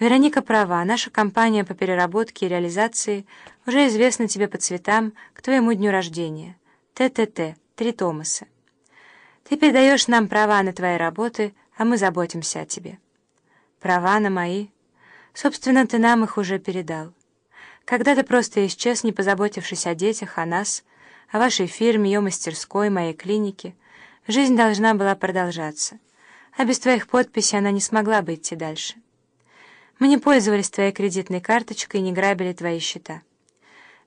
Вероника права, наша компания по переработке и реализации уже известна тебе по цветам к твоему дню рождения. ТТТ, три Томаса. Ты передаешь нам права на твои работы, а мы заботимся о тебе. Права на мои. Собственно, ты нам их уже передал. Когда ты просто исчез, не позаботившись о детях, о нас, о вашей фирме, ее мастерской, моей клинике, жизнь должна была продолжаться, а без твоих подписей она не смогла бы идти дальше. Мы не пользовались твоей кредитной карточкой и не грабили твои счета.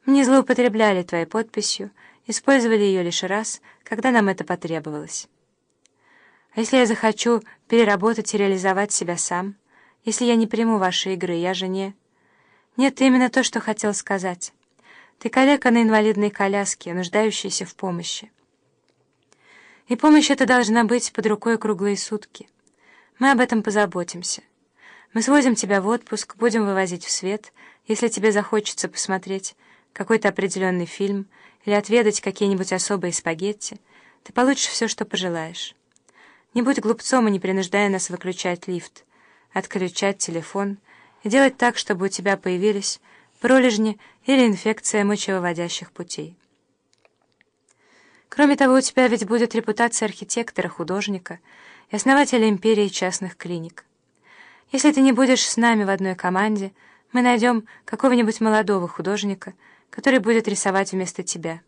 Мы не злоупотребляли твоей подписью, использовали ее лишь раз, когда нам это потребовалось. А если я захочу переработать и реализовать себя сам, если я не приму ваши игры, я же не... Нет, именно то, что хотел сказать. Ты калека на инвалидной коляске, нуждающийся в помощи. И помощь эта должна быть под рукой круглые сутки. Мы об этом позаботимся. Мы свозим тебя в отпуск, будем вывозить в свет, если тебе захочется посмотреть какой-то определенный фильм или отведать какие-нибудь особые спагетти, ты получишь все, что пожелаешь. Не будь глупцом и не принуждая нас выключать лифт, отключать телефон и делать так, чтобы у тебя появились пролежни или инфекция мочевыводящих путей. Кроме того, у тебя ведь будет репутация архитектора, художника и основателя империи частных клиник. Если ты не будешь с нами в одной команде, мы найдем какого-нибудь молодого художника, который будет рисовать вместо тебя.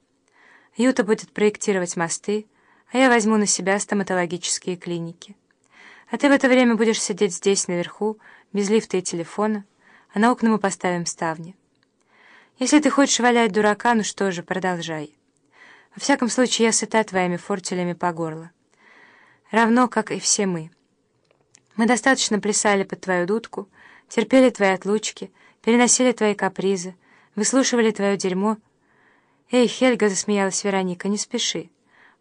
Юта будет проектировать мосты, а я возьму на себя стоматологические клиники. А ты в это время будешь сидеть здесь, наверху, без лифта и телефона, а на окна мы поставим ставни. Если ты хочешь валять дурака, ну что же, продолжай. Во всяком случае, я сыта твоими фортелями по горло. Равно, как и все мы. Мы достаточно плясали под твою дудку, терпели твои отлучки, переносили твои капризы, выслушивали твое дерьмо. «Эй, Хельга!» — засмеялась Вероника. «Не спеши.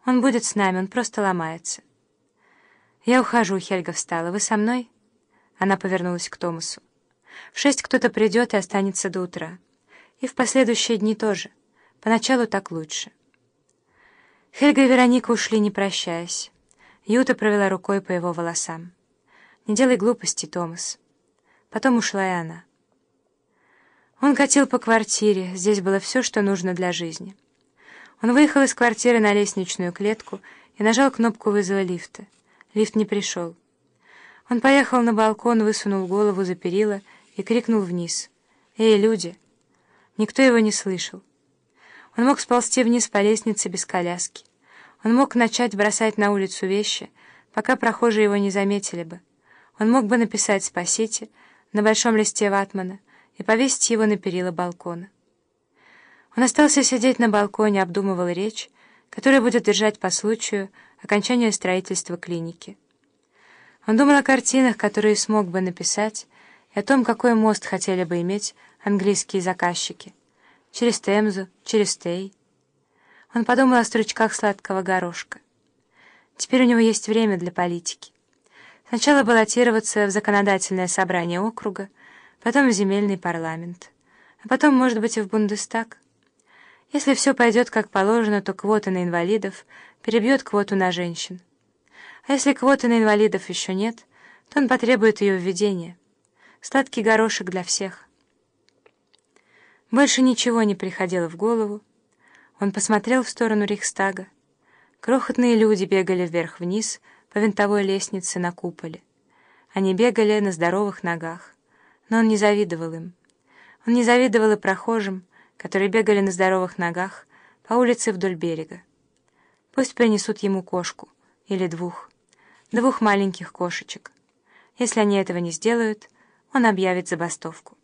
Он будет с нами, он просто ломается». «Я ухожу», — Хельга встала. «Вы со мной?» Она повернулась к Томасу. «В шесть кто-то придет и останется до утра. И в последующие дни тоже. Поначалу так лучше». Хельга и Вероника ушли, не прощаясь. Юта провела рукой по его волосам. «Не делай глупости, Томас». Потом ушла и она. Он катил по квартире, здесь было все, что нужно для жизни. Он выехал из квартиры на лестничную клетку и нажал кнопку вызова лифта. Лифт не пришел. Он поехал на балкон, высунул голову за перила и крикнул вниз. «Эй, люди!» Никто его не слышал. Он мог сползти вниз по лестнице без коляски. Он мог начать бросать на улицу вещи, пока прохожие его не заметили бы. Он мог бы написать «спасите» на большом листе ватмана и повесить его на перила балкона. Он остался сидеть на балконе, обдумывал речь, которую будет держать по случаю окончания строительства клиники. Он думал о картинах, которые смог бы написать, и о том, какой мост хотели бы иметь английские заказчики. Через Темзу, через Тей. Он подумал о стручках сладкого горошка. Теперь у него есть время для политики. Сначала баллотироваться в законодательное собрание округа, потом в земельный парламент, а потом, может быть, и в Бундестаг. Если все пойдет как положено, то квота на инвалидов перебьет квоту на женщин. А если квоты на инвалидов еще нет, то он потребует ее введения. Сладкий горошек для всех. Больше ничего не приходило в голову. Он посмотрел в сторону Рейхстага. Крохотные люди бегали вверх-вниз по винтовой лестнице на куполе. Они бегали на здоровых ногах. Но он не завидовал им. Он не завидовал и прохожим, которые бегали на здоровых ногах по улице вдоль берега. Пусть принесут ему кошку, или двух, двух маленьких кошечек. Если они этого не сделают, он объявит забастовку.